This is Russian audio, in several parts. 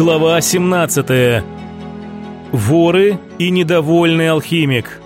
Глава 17. Воры и недовольный алхимик.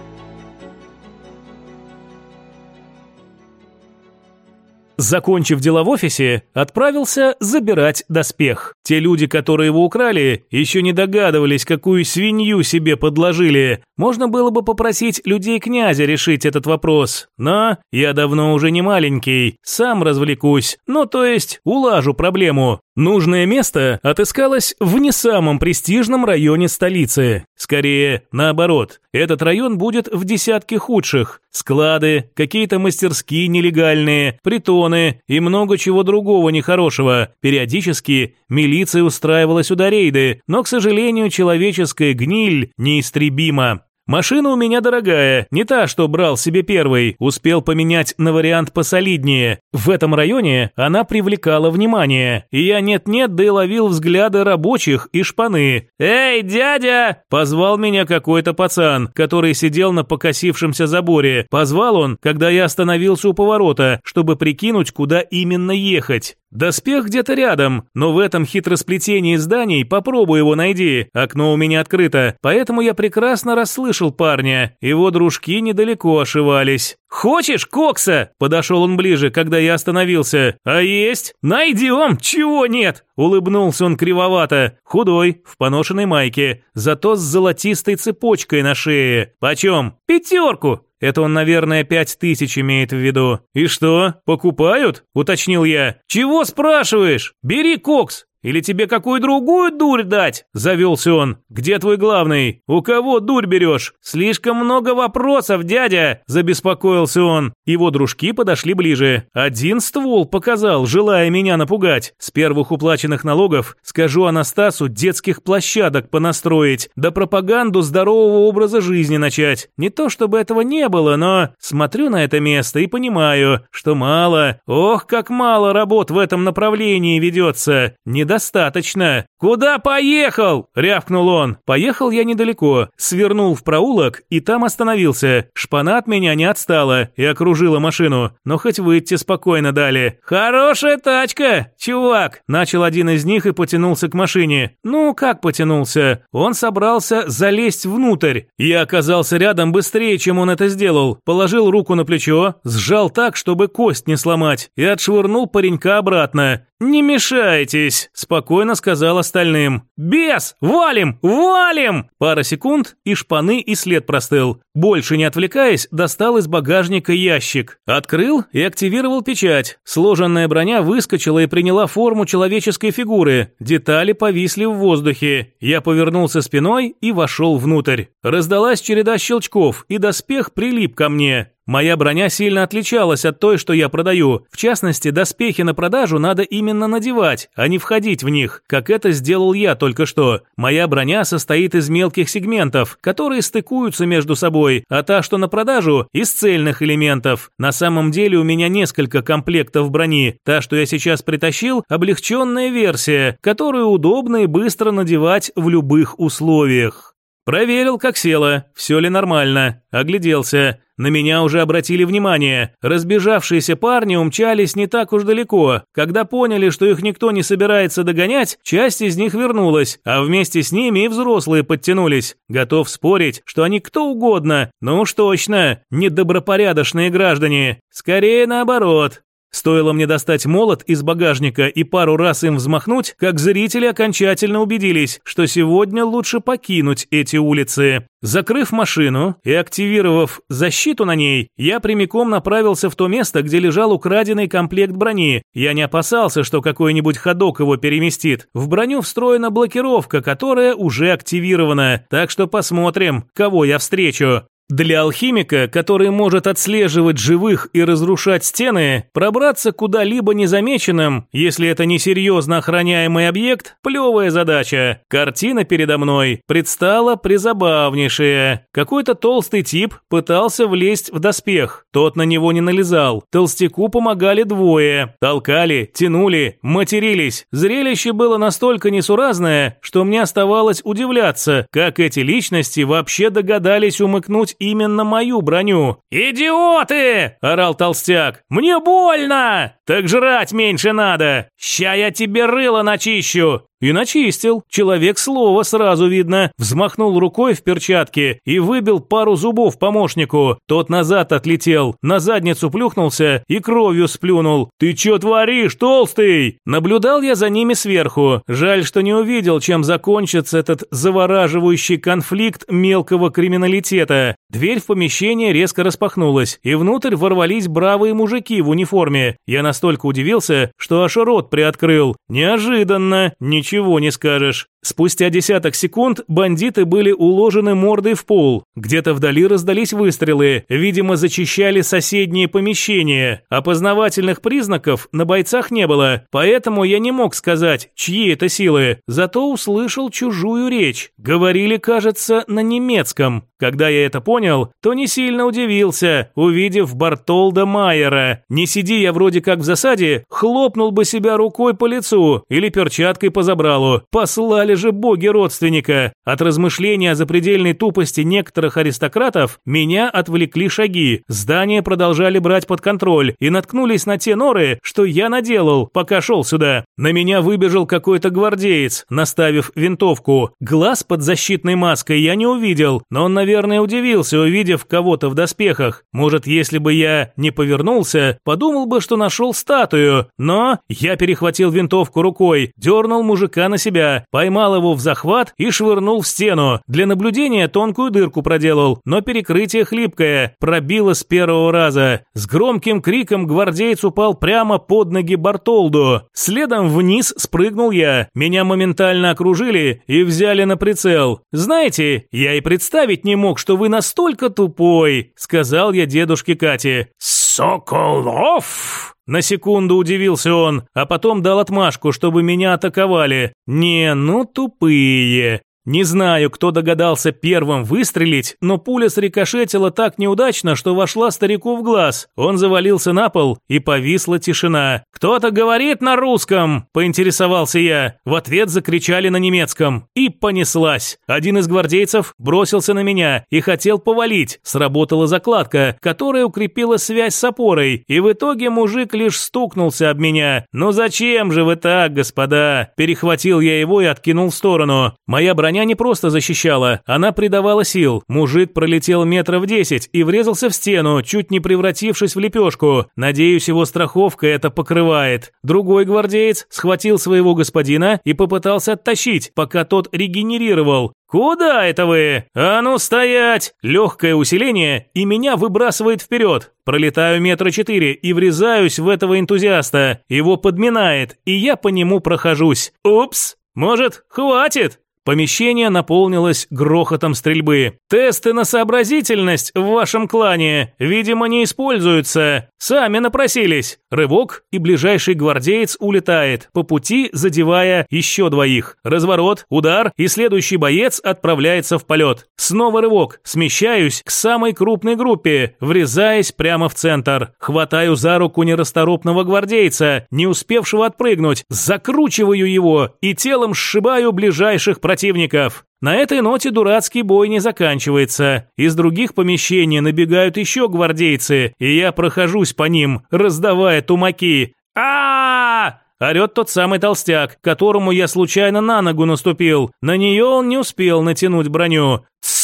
Закончив дела в офисе, отправился забирать доспех. Те люди, которые его украли, еще не догадывались, какую свинью себе подложили. Можно было бы попросить людей князя решить этот вопрос. Но я давно уже не маленький, сам развлекусь. Ну, то есть, улажу проблему. Нужное место отыскалось в не самом престижном районе столицы. Скорее, наоборот. Этот район будет в десятке худших. Склады, какие-то мастерские нелегальные, притоны и много чего другого нехорошего. Периодически милиция устраивала сюда рейды, но, к сожалению, человеческая гниль неистребима. Машина у меня дорогая, не та, что брал себе первый, успел поменять на вариант посолиднее. В этом районе она привлекала внимание, и я нет-нет, да и ловил взгляды рабочих и шпаны. «Эй, дядя!» – позвал меня какой-то пацан, который сидел на покосившемся заборе. Позвал он, когда я остановился у поворота, чтобы прикинуть, куда именно ехать. Доспех где-то рядом, но в этом хитросплетении зданий попробуй его найди. Окно у меня открыто, поэтому я прекрасно расслышал парня. Его дружки недалеко ошивались. «Хочешь кокса?» Подошел он ближе, когда я остановился. «А есть? Найдем! Чего нет?» Улыбнулся он кривовато. Худой, в поношенной майке, зато с золотистой цепочкой на шее. «Почем?» «Пятерку!» Это он, наверное, пять тысяч имеет в виду. «И что, покупают?» – уточнил я. «Чего спрашиваешь? Бери кокс, или тебе какую другую дурь дать?» – завелся он. «Где твой главный? У кого дурь берешь? Слишком много вопросов, дядя!» – забеспокоился он. Его дружки подошли ближе. Один ствол показал, желая меня напугать. С первых уплаченных налогов скажу Анастасу детских площадок понастроить, да пропаганду здорового образа жизни начать. Не то чтобы этого не было, но смотрю на это место и понимаю, что мало, ох, как мало работ в этом направлении ведется. Не достаточно. Куда поехал? рявкнул он. Поехал я недалеко, свернул в проулок и там остановился. Шпана от меня не отстала и окружила машину, но хоть выйти спокойно дали. Хорошая тачка, чувак, начал один из них и потянулся к машине. Ну, как потянулся? Он собрался залезть внутрь. Я оказался рядом быстрее, чем он это сделал. Положил руку на плечо, сжал так, чтобы кость не сломать, и отшвырнул паренька обратно. «Не мешайтесь», – спокойно сказал остальным. «Бес! Валим! Валим!» Пара секунд, и шпаны, и след простыл. Больше не отвлекаясь, достал из багажника ящик. Открыл и активировал печать. Сложенная броня выскочила и приняла форму человеческой фигуры. Детали повисли в воздухе. Я повернулся спиной и вошел внутрь. Раздалась череда щелчков, и доспех прилип ко мне. Моя броня сильно отличалась от той, что я продаю. В частности, доспехи на продажу надо именно надевать, а не входить в них, как это сделал я только что. Моя броня состоит из мелких сегментов, которые стыкуются между собой, а та, что на продажу, из цельных элементов. На самом деле у меня несколько комплектов брони. Та, что я сейчас притащил, облегченная версия, которую удобно и быстро надевать в любых условиях. Проверил, как село, все ли нормально. Огляделся. На меня уже обратили внимание. Разбежавшиеся парни умчались не так уж далеко. Когда поняли, что их никто не собирается догонять, часть из них вернулась, а вместе с ними и взрослые подтянулись. Готов спорить, что они кто угодно, но уж точно, недобропорядочные граждане. Скорее наоборот. Стоило мне достать молот из багажника и пару раз им взмахнуть, как зрители окончательно убедились, что сегодня лучше покинуть эти улицы. Закрыв машину и активировав защиту на ней, я прямиком направился в то место, где лежал украденный комплект брони. Я не опасался, что какой-нибудь ходок его переместит. В броню встроена блокировка, которая уже активирована. Так что посмотрим, кого я встречу. Для алхимика, который может отслеживать живых и разрушать стены, пробраться куда-либо незамеченным, если это не серьезно охраняемый объект, плевая задача. Картина передо мной предстала призабавнейшая. Какой-то толстый тип пытался влезть в доспех, тот на него не налезал. Толстяку помогали двое. Толкали, тянули, матерились. Зрелище было настолько несуразное, что мне оставалось удивляться, как эти личности вообще догадались умыкнуть именно мою броню. «Идиоты!» – орал толстяк. «Мне больно! Так жрать меньше надо! Ща я тебе рыло начищу! И начистил. Человек слова сразу видно. Взмахнул рукой в перчатке и выбил пару зубов помощнику. Тот назад отлетел, на задницу плюхнулся и кровью сплюнул. «Ты чё творишь, толстый?» Наблюдал я за ними сверху. Жаль, что не увидел, чем закончится этот завораживающий конфликт мелкого криминалитета. Дверь в помещение резко распахнулась, и внутрь ворвались бравые мужики в униформе. Я настолько удивился, что аж рот приоткрыл. Неожиданно, ничего не скажешь. Спустя десяток секунд бандиты были уложены мордой в пол. Где-то вдали раздались выстрелы, видимо, зачищали соседние помещения. Опознавательных признаков на бойцах не было, поэтому я не мог сказать, чьи это силы. Зато услышал чужую речь. Говорили, кажется, на немецком. Когда я это понял, то не сильно удивился, увидев Бартолда Майера. Не сиди я вроде как в засаде, хлопнул бы себя рукой по лицу или перчаткой по забралу. Послали же боги родственника. От размышления о запредельной тупости некоторых аристократов меня отвлекли шаги. Здание продолжали брать под контроль и наткнулись на те норы, что я наделал, пока шел сюда. На меня выбежал какой-то гвардеец, наставив винтовку. Глаз под защитной маской я не увидел, но он, наверное, удивился, увидев кого-то в доспехах. Может, если бы я не повернулся, подумал бы, что нашел статую. Но я перехватил винтовку рукой, дернул мужика на себя, поймал его в захват и швырнул в стену. Для наблюдения тонкую дырку проделал, но перекрытие хлипкое, пробило с первого раза. С громким криком гвардеец упал прямо под ноги Бартолду. Следом вниз спрыгнул я. Меня моментально окружили и взяли на прицел. Знаете, я и представить не мог, что вы настолько тупой», — сказал я дедушке Кате. «Соколов?» На секунду удивился он, а потом дал отмашку, чтобы меня атаковали. «Не, ну тупые. Не знаю, кто догадался первым выстрелить, но пуля срикошетила так неудачно, что вошла старику в глаз. Он завалился на пол, и повисла тишина. «Кто-то говорит на русском!» – поинтересовался я. В ответ закричали на немецком. И понеслась. Один из гвардейцев бросился на меня и хотел повалить. Сработала закладка, которая укрепила связь с опорой, и в итоге мужик лишь стукнулся об меня. «Ну зачем же вы так, господа?» Перехватил я его и откинул в сторону. Моя броня Броня не просто защищала, она придавала сил. Мужик пролетел метров десять и врезался в стену, чуть не превратившись в лепешку. Надеюсь, его страховка это покрывает. Другой гвардеец схватил своего господина и попытался оттащить, пока тот регенерировал. «Куда это вы? А ну стоять!» Легкое усиление, и меня выбрасывает вперед. Пролетаю метра четыре и врезаюсь в этого энтузиаста. Его подминает, и я по нему прохожусь. Упс! Может, хватит? Помещение наполнилось грохотом стрельбы. «Тесты на сообразительность в вашем клане, видимо, не используются. Сами напросились». Рывок, и ближайший гвардеец улетает, по пути задевая еще двоих. Разворот, удар, и следующий боец отправляется в полет. Снова рывок, смещаюсь к самой крупной группе, врезаясь прямо в центр. Хватаю за руку нерасторопного гвардейца, не успевшего отпрыгнуть, закручиваю его и телом сшибаю ближайших противников противников. На этой ноте дурацкий бой не заканчивается. Из других помещений набегают еще гвардейцы, и я прохожусь по ним, раздавая тумаки. а Орет тот самый толстяк, которому я случайно на ногу наступил. На нее он не успел натянуть броню. Тссс,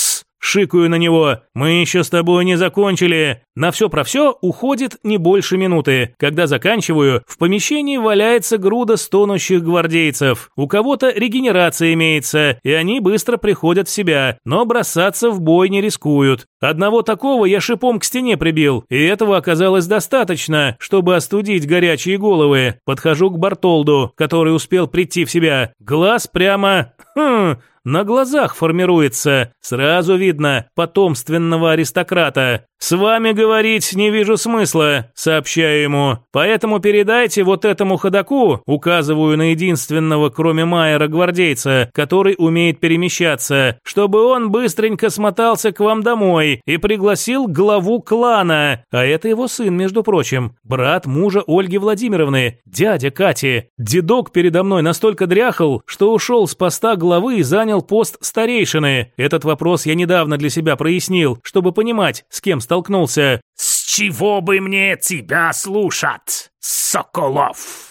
шикаю на него. Мы еще с тобой не закончили. На все про все уходит не больше минуты. Когда заканчиваю, в помещении валяется груда стонущих гвардейцев. У кого-то регенерация имеется, и они быстро приходят в себя, но бросаться в бой не рискуют. Одного такого я шипом к стене прибил, и этого оказалось достаточно, чтобы остудить горячие головы. Подхожу к Бартолду, который успел прийти в себя. Глаз прямо... Хм, на глазах формируется. Сразу видно потомственного аристократа. «С вами говорить не вижу смысла», – сообщаю ему. «Поэтому передайте вот этому ходаку, указываю на единственного, кроме Майера, гвардейца, который умеет перемещаться, чтобы он быстренько смотался к вам домой и пригласил главу клана. А это его сын, между прочим, брат мужа Ольги Владимировны, дядя Кати. Дедок передо мной настолько дряхал, что ушел с поста главы и занял пост старейшины. Этот вопрос я недавно для себя прояснил, чтобы понимать, с кем столкнулся. «С чего бы мне тебя слушать, Соколов?»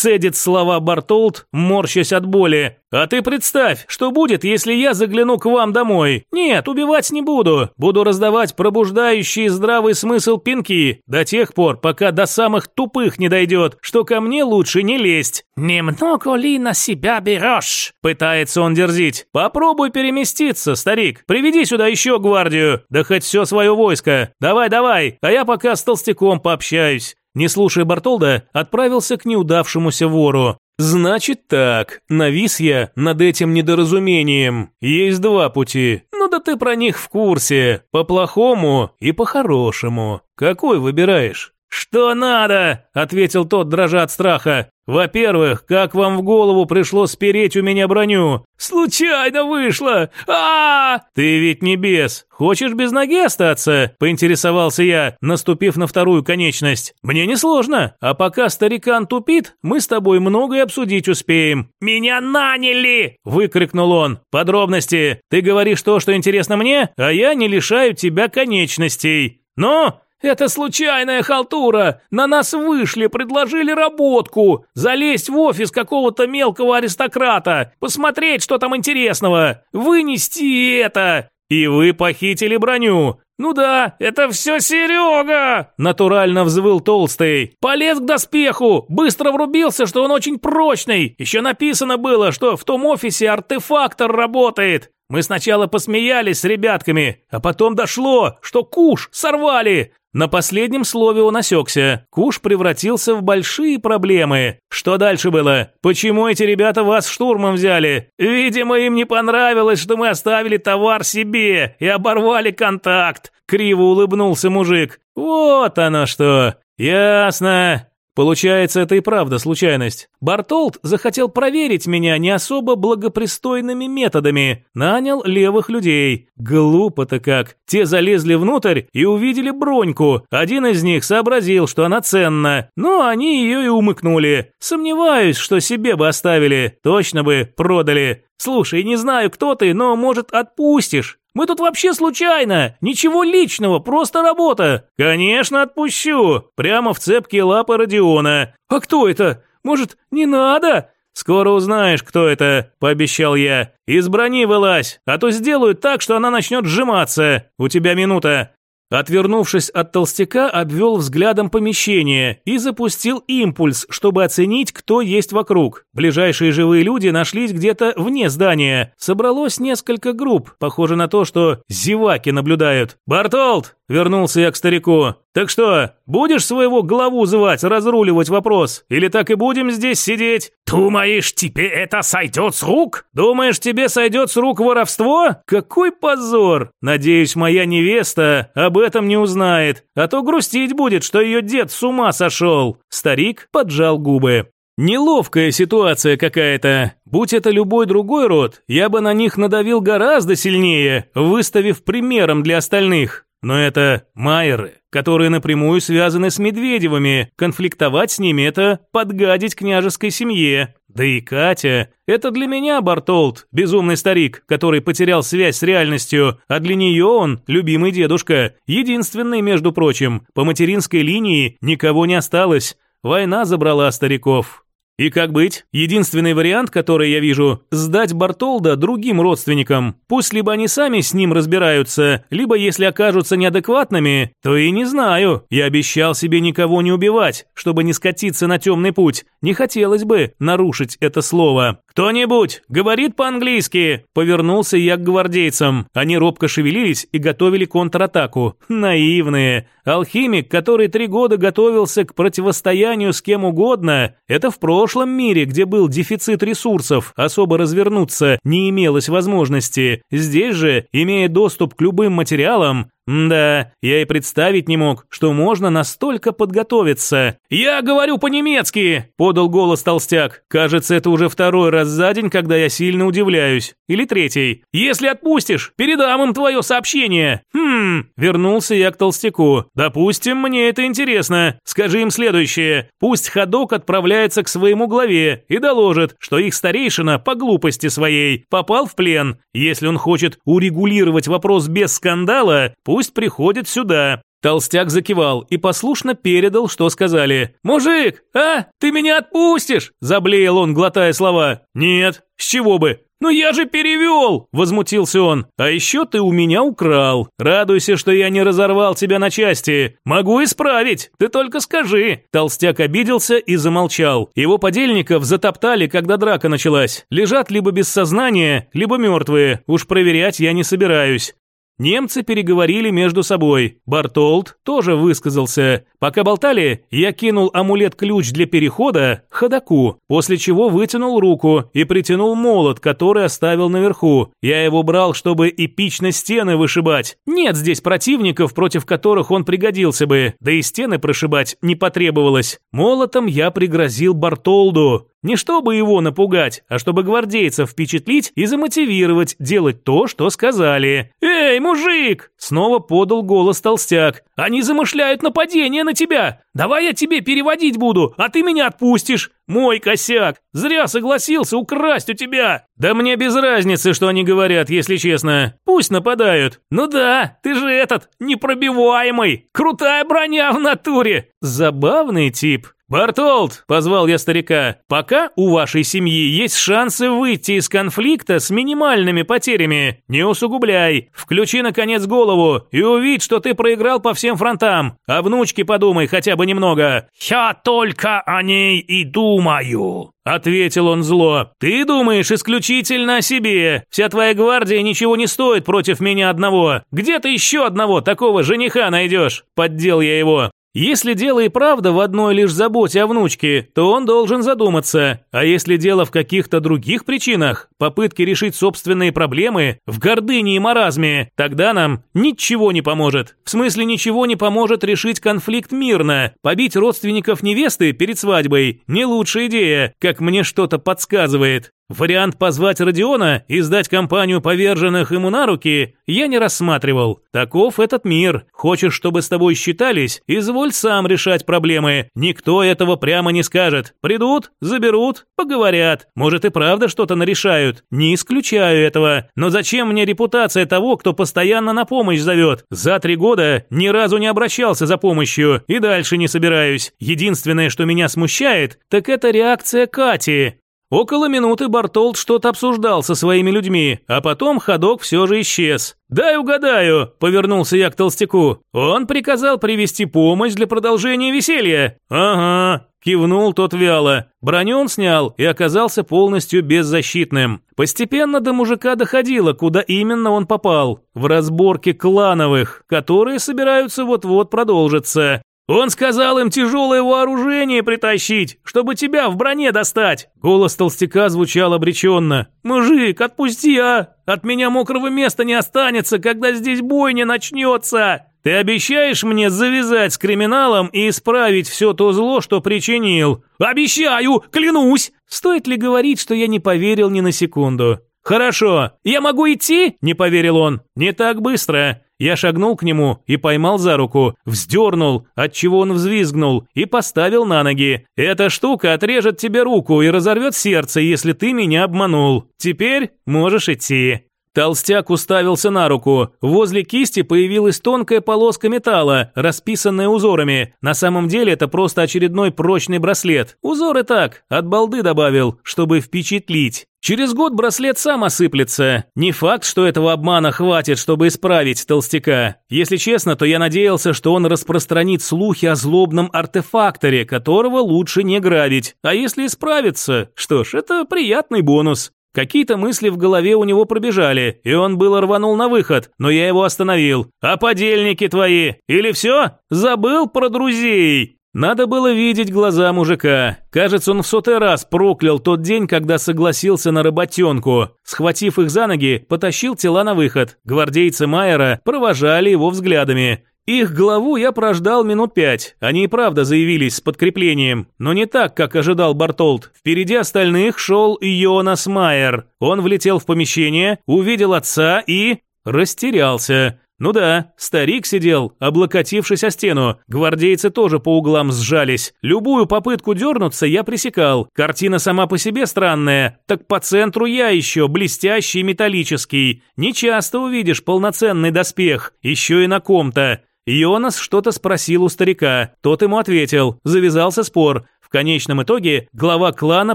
Цедит слова Бартолд, морщась от боли. А ты представь, что будет, если я загляну к вам домой? Нет, убивать не буду. Буду раздавать пробуждающие здравый смысл пинки до тех пор, пока до самых тупых не дойдет, что ко мне лучше не лезть. Немного ли на себя берешь? Пытается он дерзить. Попробуй переместиться, старик. Приведи сюда еще гвардию, да хоть все свое войско. Давай, давай, а я пока с толстяком пообщаюсь. Не слушая Бартолда, отправился к неудавшемуся вору. «Значит так, навис я над этим недоразумением. Есть два пути. Ну да ты про них в курсе. По-плохому и по-хорошему. Какой выбираешь?» «Что надо?» – ответил тот, дрожа от страха. «Во-первых, как вам в голову пришло спереть у меня броню?» «Случайно вышло! а, -а, -а «Ты ведь не бес. Хочешь без ноги остаться?» – поинтересовался я, наступив на вторую конечность. «Мне несложно. А пока старикан тупит, мы с тобой многое обсудить успеем». «Меня наняли!» – выкрикнул он. «Подробности. Ты говоришь то, что интересно мне, а я не лишаю тебя конечностей. Ну?» «Это случайная халтура! На нас вышли, предложили работку, залезть в офис какого-то мелкого аристократа, посмотреть, что там интересного, вынести это!» «И вы похитили броню!» «Ну да, это все Серега!» Натурально взвыл Толстый. «Полез к доспеху, быстро врубился, что он очень прочный. Еще написано было, что в том офисе артефактор работает. Мы сначала посмеялись с ребятками, а потом дошло, что куш сорвали. На последнем слове он осекся. Куш превратился в большие проблемы. Что дальше было? Почему эти ребята вас штурмом взяли? Видимо, им не понравилось, что мы оставили товар себе и оборвали контакт. Криво улыбнулся мужик. Вот оно что. Ясно. Получается, это и правда случайность. Бартолд захотел проверить меня не особо благопристойными методами. Нанял левых людей. Глупо-то как. Те залезли внутрь и увидели броньку. Один из них сообразил, что она ценна. Но они ее и умыкнули. Сомневаюсь, что себе бы оставили. Точно бы продали. Слушай, не знаю, кто ты, но, может, отпустишь? Мы тут вообще случайно, ничего личного, просто работа. Конечно, отпущу. Прямо в цепкие лапы Родиона. А кто это? Может, не надо? Скоро узнаешь, кто это, пообещал я. Из брони вылазь, а то сделаю так, что она начнет сжиматься. У тебя минута. Отвернувшись от толстяка, обвел взглядом помещение и запустил импульс, чтобы оценить, кто есть вокруг. Ближайшие живые люди нашлись где-то вне здания. Собралось несколько групп, похоже на то, что зеваки наблюдают. «Бартолд!» – вернулся я к старику. «Так что, будешь своего главу звать, разруливать вопрос? Или так и будем здесь сидеть?» «Думаешь, тебе это сойдет с рук?» «Думаешь, тебе сойдет с рук воровство? Какой позор! Надеюсь, моя невеста об этом не узнает, а то грустить будет, что ее дед с ума сошел». Старик поджал губы. Неловкая ситуация какая-то. Будь это любой другой род, я бы на них надавил гораздо сильнее, выставив примером для остальных. Но это майеры, которые напрямую связаны с Медведевыми. Конфликтовать с ними – это подгадить княжеской семье. Да и Катя – это для меня Бартолд, безумный старик, который потерял связь с реальностью, а для нее он – любимый дедушка. Единственный, между прочим, по материнской линии никого не осталось. Война забрала стариков. И как быть? Единственный вариант, который я вижу, сдать Бартолда другим родственникам. Пусть либо они сами с ним разбираются, либо если окажутся неадекватными, то и не знаю. Я обещал себе никого не убивать, чтобы не скатиться на темный путь. Не хотелось бы нарушить это слово. «Кто-нибудь говорит по-английски?» Повернулся я к гвардейцам. Они робко шевелились и готовили контратаку. Наивные. Алхимик, который три года готовился к противостоянию с кем угодно, это в прошлом мире, где был дефицит ресурсов, особо развернуться не имелось возможности. Здесь же, имея доступ к любым материалам, да, я и представить не мог, что можно настолько подготовиться. «Я говорю по-немецки!» – подал голос толстяк. Кажется, это уже второй раз за день, когда я сильно удивляюсь. Или третий. «Если отпустишь, передам им твое сообщение!» «Хм...» – вернулся я к толстяку. «Допустим, мне это интересно. Скажи им следующее. Пусть ходок отправляется к своему главе и доложит, что их старейшина по глупости своей попал в плен. Если он хочет урегулировать вопрос без скандала, пусть приходит сюда. Толстяк закивал и послушно передал, что сказали. «Мужик, а? Ты меня отпустишь?» Заблеял он, глотая слова. «Нет, с чего бы? «Ну я же перевел!» – возмутился он. «А еще ты у меня украл. Радуйся, что я не разорвал тебя на части. Могу исправить, ты только скажи». Толстяк обиделся и замолчал. Его подельников затоптали, когда драка началась. Лежат либо без сознания, либо мертвые. Уж проверять я не собираюсь. Немцы переговорили между собой. Бартолд тоже высказался. Пока болтали, я кинул амулет-ключ для перехода ходаку, после чего вытянул руку и притянул молот, который оставил наверху. Я его брал, чтобы эпично стены вышибать. Нет здесь противников, против которых он пригодился бы, да и стены прошибать не потребовалось. Молотом я пригрозил Бартолду. Не чтобы его напугать, а чтобы гвардейцев впечатлить и замотивировать делать то, что сказали. «Эй, мужик!» – снова подал голос толстяк. «Они замышляют нападение на тебя! Давай я тебе переводить буду, а ты меня отпустишь! Мой косяк! Зря согласился украсть у тебя!» «Да мне без разницы, что они говорят, если честно. Пусть нападают. Ну да, ты же этот, непробиваемый! Крутая броня в натуре!» Забавный тип. «Бартолд!» – позвал я старика. «Пока у вашей семьи есть шансы выйти из конфликта с минимальными потерями. Не усугубляй. Включи, наконец, голову и увидь, что ты проиграл по всем фронтам. О внучке подумай хотя бы немного». «Я только о ней и думаю», – ответил он зло. «Ты думаешь исключительно о себе. Вся твоя гвардия ничего не стоит против меня одного. Где ты еще одного такого жениха найдешь?» – поддел я его. Если дело и правда в одной лишь заботе о внучке, то он должен задуматься. А если дело в каких-то других причинах, попытке решить собственные проблемы, в гордыне и маразме, тогда нам ничего не поможет. В смысле ничего не поможет решить конфликт мирно. Побить родственников невесты перед свадьбой – не лучшая идея, как мне что-то подсказывает. Вариант позвать Родиона и сдать компанию поверженных ему на руки я не рассматривал. Таков этот мир. Хочешь, чтобы с тобой считались? Изволь сам решать проблемы. Никто этого прямо не скажет. Придут, заберут, поговорят. Может и правда что-то нарешают. Не исключаю этого. Но зачем мне репутация того, кто постоянно на помощь зовет? За три года ни разу не обращался за помощью и дальше не собираюсь. Единственное, что меня смущает, так это реакция Кати. Около минуты Бартолд что-то обсуждал со своими людьми, а потом ходок все же исчез. «Дай угадаю», – повернулся я к толстяку. «Он приказал привести помощь для продолжения веселья». «Ага», – кивнул тот вяло. Броню он снял и оказался полностью беззащитным. Постепенно до мужика доходило, куда именно он попал. В разборке клановых, которые собираются вот-вот продолжиться. Он сказал им тяжелое вооружение притащить, чтобы тебя в броне достать. Голос толстяка звучал обреченно. Мужик, отпусти, а! От меня мокрого места не останется, когда здесь бойня начнется. Ты обещаешь мне завязать с криминалом и исправить все то зло, что причинил? Обещаю, клянусь. Стоит ли говорить, что я не поверил ни на секунду? «Хорошо, я могу идти?» – не поверил он. «Не так быстро. Я шагнул к нему и поймал за руку, вздернул, отчего он взвизгнул, и поставил на ноги. «Эта штука отрежет тебе руку и разорвет сердце, если ты меня обманул. Теперь можешь идти». Толстяк уставился на руку. Возле кисти появилась тонкая полоска металла, расписанная узорами. На самом деле это просто очередной прочный браслет. Узоры так, от балды добавил, чтобы впечатлить. Через год браслет сам осыплется. Не факт, что этого обмана хватит, чтобы исправить толстяка. Если честно, то я надеялся, что он распространит слухи о злобном артефакторе, которого лучше не грабить. А если исправится, что ж, это приятный бонус. Какие-то мысли в голове у него пробежали, и он было рванул на выход, но я его остановил. «А подельники твои? Или все? Забыл про друзей?» Надо было видеть глаза мужика. Кажется, он в сотый раз проклял тот день, когда согласился на работенку. Схватив их за ноги, потащил тела на выход. Гвардейцы Майера провожали его взглядами. Их главу я прождал минут пять. Они и правда заявились с подкреплением, но не так, как ожидал Бартолд. Впереди остальных шел Йонас Майер. Он влетел в помещение, увидел отца и... растерялся. Ну да, старик сидел, облокотившись о стену. Гвардейцы тоже по углам сжались. Любую попытку дернуться я пресекал. Картина сама по себе странная. Так по центру я еще блестящий металлический. Не часто увидишь полноценный доспех, еще и на ком-то. Йонас что-то спросил у старика, тот ему ответил, завязался спор. В конечном итоге глава клана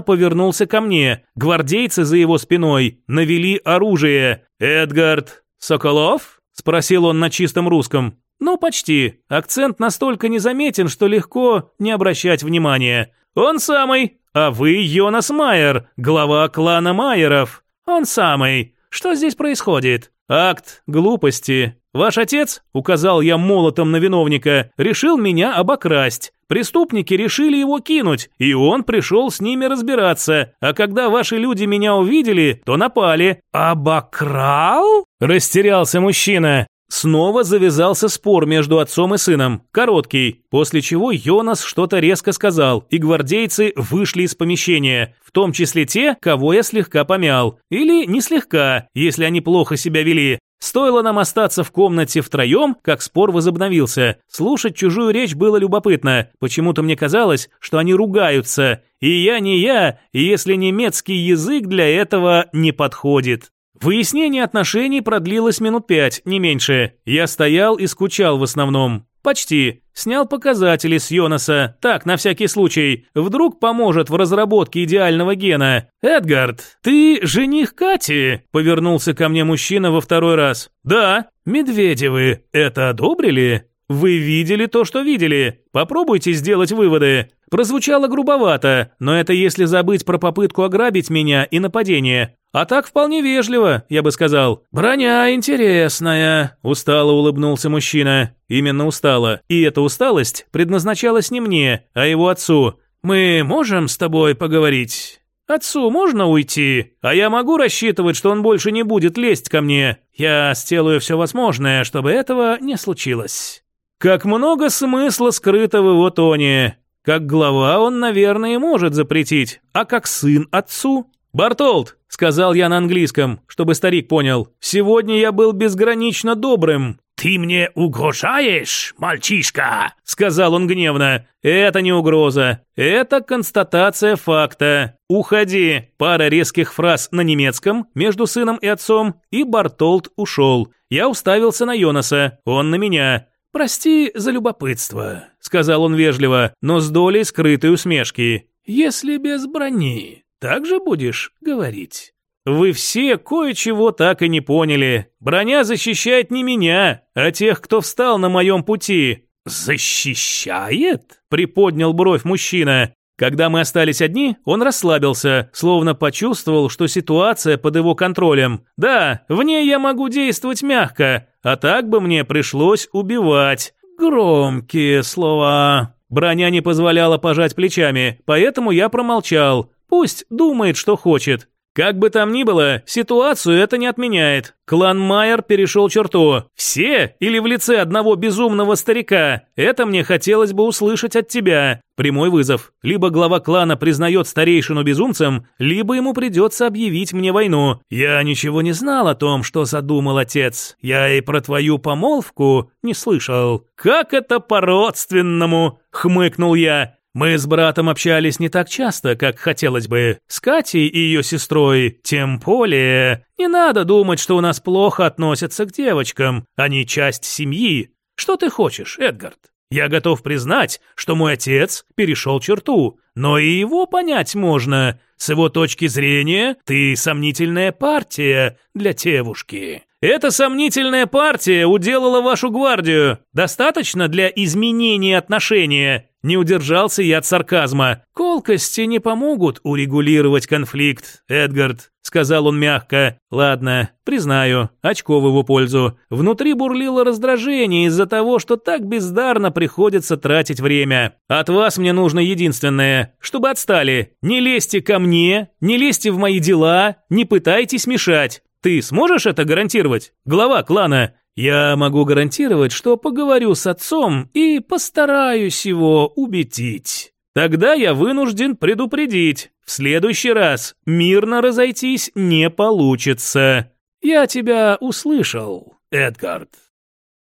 повернулся ко мне, гвардейцы за его спиной навели оружие. «Эдгард Соколов?» – спросил он на чистом русском. «Ну, почти. Акцент настолько незаметен, что легко не обращать внимания. Он самый. А вы Йонас Майер, глава клана Майеров. Он самый. Что здесь происходит? Акт глупости. Ваш отец, указал я молотом на виновника, решил меня обокрасть. Преступники решили его кинуть, и он пришел с ними разбираться. А когда ваши люди меня увидели, то напали. Обокрал? Растерялся мужчина. Снова завязался спор между отцом и сыном, короткий, после чего Йонас что-то резко сказал, и гвардейцы вышли из помещения, в том числе те, кого я слегка помял. Или не слегка, если они плохо себя вели. Стоило нам остаться в комнате втроем, как спор возобновился. Слушать чужую речь было любопытно. Почему-то мне казалось, что они ругаются. И я не я, если немецкий язык для этого не подходит. Выяснение отношений продлилось минут пять, не меньше. Я стоял и скучал в основном. Почти. Снял показатели с Йонаса. Так, на всякий случай. Вдруг поможет в разработке идеального гена. «Эдгард, ты жених Кати?» Повернулся ко мне мужчина во второй раз. «Да». «Медведевы это одобрили?» «Вы видели то, что видели. Попробуйте сделать выводы. Прозвучало грубовато, но это если забыть про попытку ограбить меня и нападение. А так вполне вежливо, я бы сказал. Броня интересная, устало улыбнулся мужчина. Именно устало. И эта усталость предназначалась не мне, а его отцу. Мы можем с тобой поговорить? Отцу можно уйти, а я могу рассчитывать, что он больше не будет лезть ко мне. Я сделаю все возможное, чтобы этого не случилось. Как много смысла скрыто в его тоне. Как глава он, наверное, может запретить, а как сын отцу «Бартолд», — сказал я на английском, чтобы старик понял, — «сегодня я был безгранично добрым». «Ты мне угрожаешь, мальчишка?» — сказал он гневно. «Это не угроза. Это констатация факта. Уходи». Пара резких фраз на немецком между сыном и отцом, и Бартолд ушел. Я уставился на Йонаса, он на меня. «Прости за любопытство», — сказал он вежливо, но с долей скрытой усмешки. «Если без брони, так же будешь говорить? Вы все кое-чего так и не поняли. Броня защищает не меня, а тех, кто встал на моем пути. Защищает? Приподнял бровь мужчина. Когда мы остались одни, он расслабился, словно почувствовал, что ситуация под его контролем. Да, в ней я могу действовать мягко, а так бы мне пришлось убивать. Громкие слова. Броня не позволяла пожать плечами, поэтому я промолчал. Пусть думает, что хочет. Как бы там ни было, ситуацию это не отменяет. Клан Майер перешел черту. Все или в лице одного безумного старика? Это мне хотелось бы услышать от тебя. Прямой вызов. Либо глава клана признает старейшину безумцем, либо ему придется объявить мне войну. Я ничего не знал о том, что задумал отец. Я и про твою помолвку не слышал. Как это по-родственному? Хмыкнул я. Мы с братом общались не так часто, как хотелось бы. С Катей и ее сестрой, тем более. Не надо думать, что у нас плохо относятся к девочкам. Они часть семьи. Что ты хочешь, Эдгард? Я готов признать, что мой отец перешел черту, но и его понять можно. С его точки зрения, ты сомнительная партия для девушки. Эта сомнительная партия уделала вашу гвардию. Достаточно для изменения отношения. Не удержался я от сарказма. «Колкости не помогут урегулировать конфликт, Эдгард», — сказал он мягко. «Ладно, признаю, очко в его пользу. Внутри бурлило раздражение из-за того, что так бездарно приходится тратить время. От вас мне нужно единственное, чтобы отстали. Не лезьте ко мне, не лезьте в мои дела, не пытайтесь мешать. Ты сможешь это гарантировать, глава клана? Я могу гарантировать, что поговорю с отцом и постараюсь его убедить. Тогда я вынужден предупредить. В следующий раз мирно разойтись не получится. Я тебя услышал, Эдгард.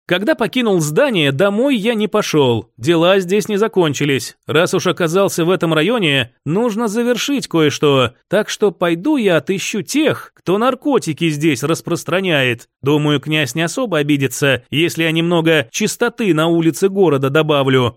Когда покинул здание, домой я не пошел. Дела здесь не закончились. Раз уж оказался в этом районе, нужно завершить кое-что. Так что пойду я отыщу тех, кто наркотики здесь распространяет. Думаю, князь не особо обидится, если я немного чистоты на улице города добавлю.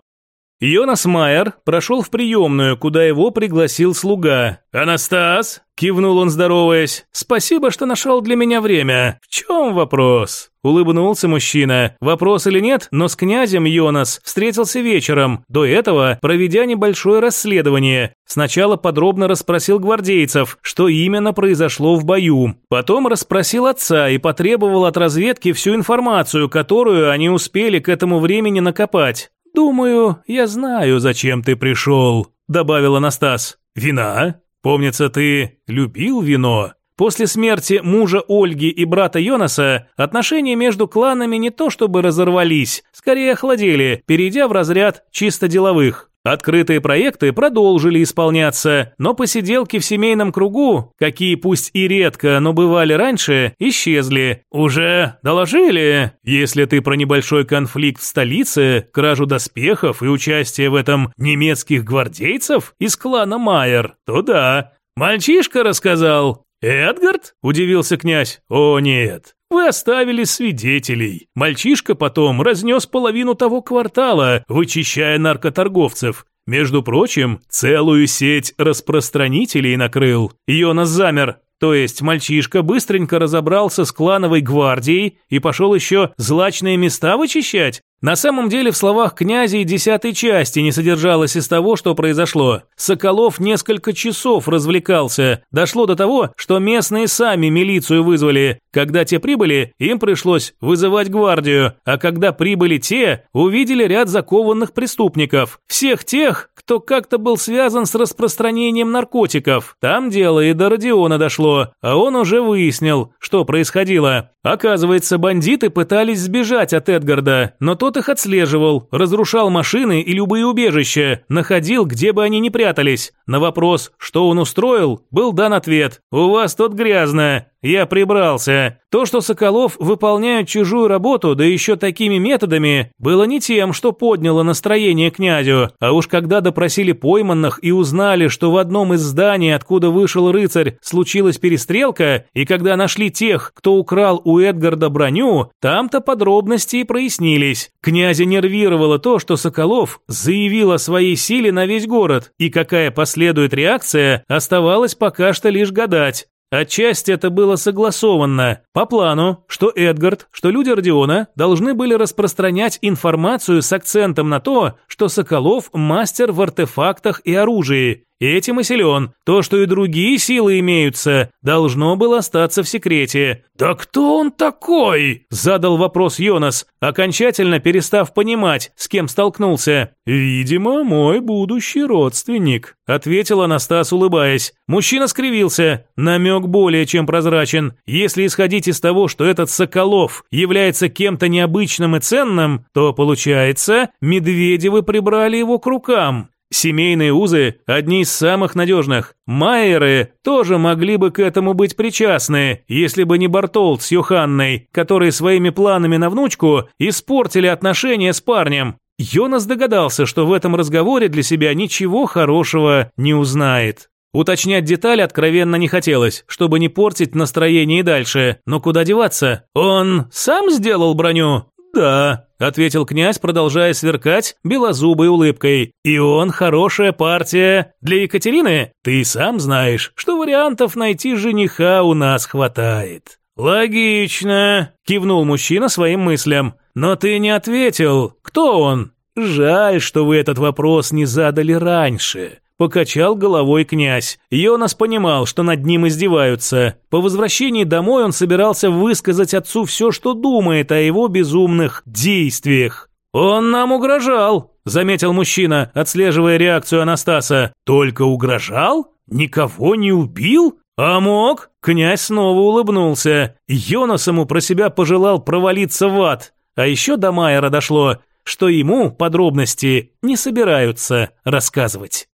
Йонас Майер прошел в приемную, куда его пригласил слуга. «Анастас?» – кивнул он, здороваясь. «Спасибо, что нашел для меня время. В чем вопрос?» Улыбнулся мужчина. Вопрос или нет, но с князем Йонас встретился вечером, до этого проведя небольшое расследование. Сначала подробно расспросил гвардейцев, что именно произошло в бою. Потом расспросил отца и потребовал от разведки всю информацию, которую они успели к этому времени накопать. «Думаю, я знаю, зачем ты пришел», – добавил Анастас. «Вина? Помнится, ты любил вино?» После смерти мужа Ольги и брата Йонаса отношения между кланами не то чтобы разорвались, скорее охладели, перейдя в разряд чисто деловых. Открытые проекты продолжили исполняться, но посиделки в семейном кругу, какие пусть и редко, но бывали раньше, исчезли. Уже доложили? Если ты про небольшой конфликт в столице, кражу доспехов и участие в этом немецких гвардейцев из клана Майер, то да. Мальчишка рассказал. «Эдгард?» – удивился князь. «О нет, вы оставили свидетелей. Мальчишка потом разнес половину того квартала, вычищая наркоторговцев. Между прочим, целую сеть распространителей накрыл. Йонас замер. То есть мальчишка быстренько разобрался с клановой гвардией и пошел еще злачные места вычищать? На самом деле в словах князя и десятой части не содержалось из того, что произошло. Соколов несколько часов развлекался. Дошло до того, что местные сами милицию вызвали. Когда те прибыли, им пришлось вызывать гвардию, а когда прибыли те, увидели ряд закованных преступников. Всех тех, кто как-то был связан с распространением наркотиков. Там дело и до Родиона дошло, а он уже выяснил, что происходило. Оказывается, бандиты пытались сбежать от Эдгарда, но тот их отслеживал, разрушал машины и любые убежища, находил, где бы они ни прятались. На вопрос, что он устроил, был дан ответ «У вас тут грязно, я прибрался. То, что Соколов выполняет чужую работу, да еще такими методами, было не тем, что подняло настроение князю. А уж когда допросили пойманных и узнали, что в одном из зданий, откуда вышел рыцарь, случилась перестрелка, и когда нашли тех, кто украл у Эдгарда броню, там-то подробности и прояснились. Князя нервировало то, что Соколов заявил о своей силе на весь город, и какая последует реакция, оставалось пока что лишь гадать. Отчасти это было согласовано по плану, что Эдгард, что люди Родиона должны были распространять информацию с акцентом на то, что Соколов мастер в артефактах и оружии, Этим и силен. То, что и другие силы имеются, должно было остаться в секрете. «Да кто он такой?» – задал вопрос Йонас, окончательно перестав понимать, с кем столкнулся. «Видимо, мой будущий родственник», – ответил Анастас, улыбаясь. Мужчина скривился. Намек более чем прозрачен. Если исходить из того, что этот Соколов является кем-то необычным и ценным, то, получается, Медведевы прибрали его к рукам. Семейные узы – одни из самых надежных. Майеры тоже могли бы к этому быть причастны, если бы не Бартолд с Йоханной, которые своими планами на внучку испортили отношения с парнем. Йонас догадался, что в этом разговоре для себя ничего хорошего не узнает. Уточнять детали откровенно не хотелось, чтобы не портить настроение и дальше. Но куда деваться? Он сам сделал броню? Да, ответил князь, продолжая сверкать белозубой улыбкой. И он хорошая партия для Екатерины. Ты сам знаешь, что вариантов найти жениха у нас хватает. Логично, кивнул мужчина своим мыслям. Но ты не ответил. Кто он? Жаль, что вы этот вопрос не задали раньше. Покачал головой князь. Йонас понимал, что над ним издеваются. По возвращении домой он собирался высказать отцу все, что думает о его безумных действиях. «Он нам угрожал», – заметил мужчина, отслеживая реакцию Анастаса. «Только угрожал? Никого не убил? А мог?» Князь снова улыбнулся. Йонас ему про себя пожелал провалиться в ад. А еще до Майера дошло, что ему подробности не собираются рассказывать.